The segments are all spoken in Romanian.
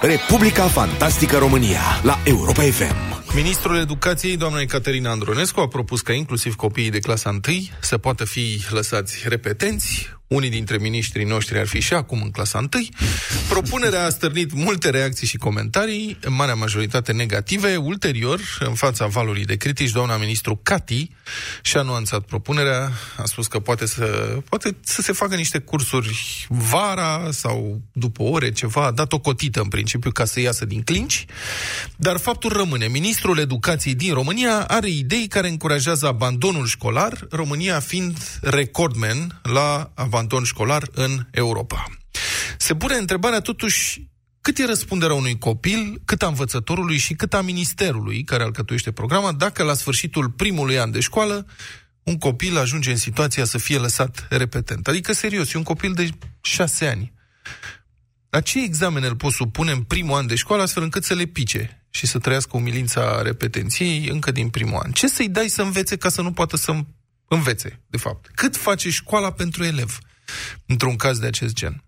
Republica Fantastică România la Europa FM. Ministrul Educației, doamna Caterina Andronescu, a propus ca inclusiv copiii de clasa 1 să poată fi lăsați repetenți unii dintre miniștrii noștri ar fi și acum în clasa 1. Propunerea a stârnit multe reacții și comentarii, în marea majoritate negative. Ulterior, în fața valului de critici, doamna ministru Cati și-a nuanțat propunerea, a spus că poate să, poate să se facă niște cursuri vara sau după ore, ceva, a dat o cotită în principiu ca să iasă din clinci, dar faptul rămâne. Ministrul Educației din România are idei care încurajează abandonul școlar, România fiind recordman la abandon școlar în Europa. Se pune întrebarea totuși cât e răspunderea unui copil, cât a învățătorului și cât a ministerului care alcătuiește programa, dacă la sfârșitul primului an de școală un copil ajunge în situația să fie lăsat repetent. Adică, serios, e un copil de șase ani. La ce examene îl poți supune în primul an de școală astfel încât să le pice și să trăiască umilința repetenției încă din primul an? Ce să-i dai să învețe ca să nu poată să învețe, de fapt? Cât face școala pentru elev? Într-un caz de acest gen.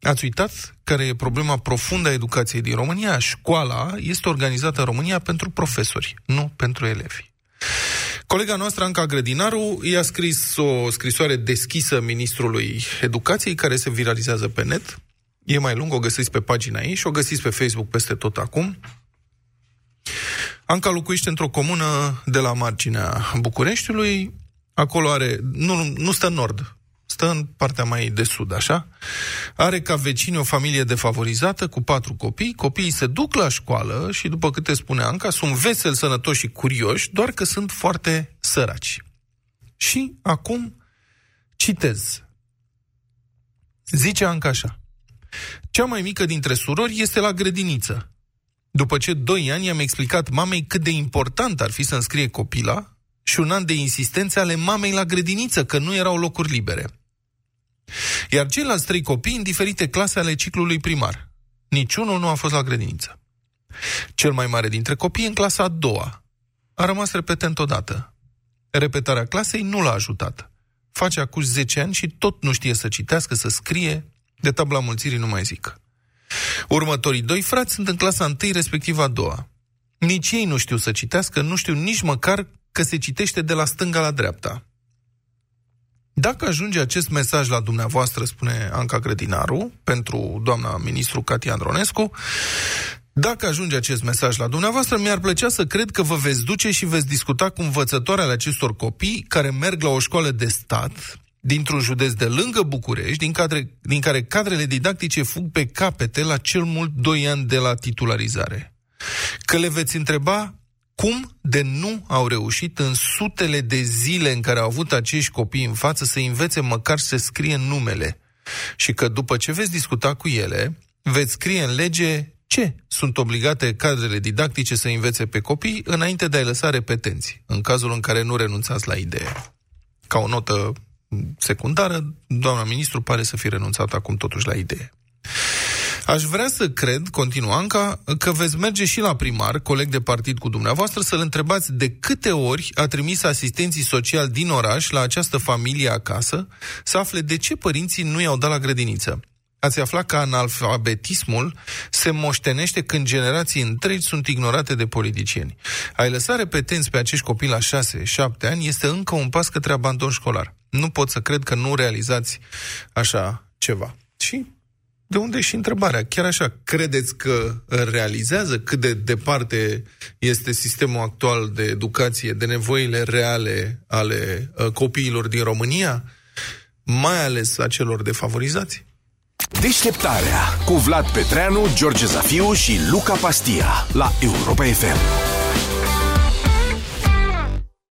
Ați uitat care e problema profundă a educației din România? Școala este organizată în România pentru profesori, nu pentru elevi. Colega noastră, Anca Grădinaru, i-a scris o scrisoare deschisă ministrului educației, care se viralizează pe net. E mai lung, o găsiți pe pagina ei și o găsiți pe Facebook peste tot acum. Anca locuiește într-o comună de la marginea Bucureștiului. Acolo are, nu, nu stă în nord, stă în partea mai de sud, așa. Are ca vecini o familie defavorizată cu patru copii. Copiii se duc la școală și, după câte spune Anca, sunt veseli, sănătoși și curioși, doar că sunt foarte săraci. Și acum citez. Zice Anca așa. Cea mai mică dintre surori este la grădiniță. După ce doi ani am explicat mamei cât de important ar fi să înscrie copila, și un an de insistențe ale mamei la grădiniță, că nu erau locuri libere. Iar ceilalți trei copii în diferite clase ale ciclului primar. Niciunul nu a fost la grădiniță. Cel mai mare dintre copii în clasa a doua. A rămas repetent odată. Repetarea clasei nu l-a ajutat. Face acum 10 ani și tot nu știe să citească, să scrie, de tabla mulțirii nu mai zic. Următorii doi frați sunt în clasa întâi, respectiv a doua. Nici ei nu știu să citească, nu știu nici măcar că se citește de la stânga la dreapta. Dacă ajunge acest mesaj la dumneavoastră, spune Anca Grădinaru, pentru doamna ministru Catia Andronescu, dacă ajunge acest mesaj la dumneavoastră, mi-ar plăcea să cred că vă veți duce și veți discuta cu învățătoarele acestor copii care merg la o școală de stat, dintr-un județ de lângă București, din, cadre, din care cadrele didactice fug pe capete la cel mult 2 ani de la titularizare. Că le veți întreba cum de nu au reușit în sutele de zile în care au avut acești copii în față să învețe măcar să scrie numele? Și că după ce veți discuta cu ele, veți scrie în lege ce sunt obligate cadrele didactice să învețe pe copii înainte de a-i lăsa repetenți, în cazul în care nu renunțați la idee. Ca o notă secundară, doamna ministru pare să fi renunțat acum totuși la idee. Aș vrea să cred, continuă Anca, că veți merge și la primar, coleg de partid cu dumneavoastră, să-l întrebați de câte ori a trimis asistenții sociali din oraș la această familie acasă să afle de ce părinții nu i-au dat la grădiniță. Ați aflat că analfabetismul se moștenește când generații întregi sunt ignorate de politicieni. Ai lăsa repetenți pe acești copii la 6-7 ani este încă un pas către abandon școlar. Nu pot să cred că nu realizați așa ceva. Și de unde și întrebarea? Chiar așa, credeți că realizează cât de departe este sistemul actual de educație de nevoile reale ale uh, copiilor din România, mai ales a celor defavorizați? Deșteptarea cu Vlad Petreanu, George Zafiu și Luca Pastia la Europa FM.